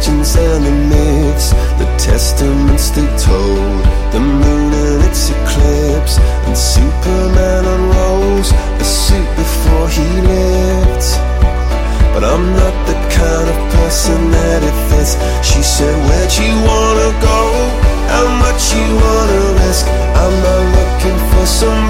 legends and the myths, the testaments they told, the moon and its eclipse, and Superman unrolls a suit before he lived. But I'm not the kind of person that it fits. She said, Where'd you wanna go? How much you wanna risk? I'm not looking for somebody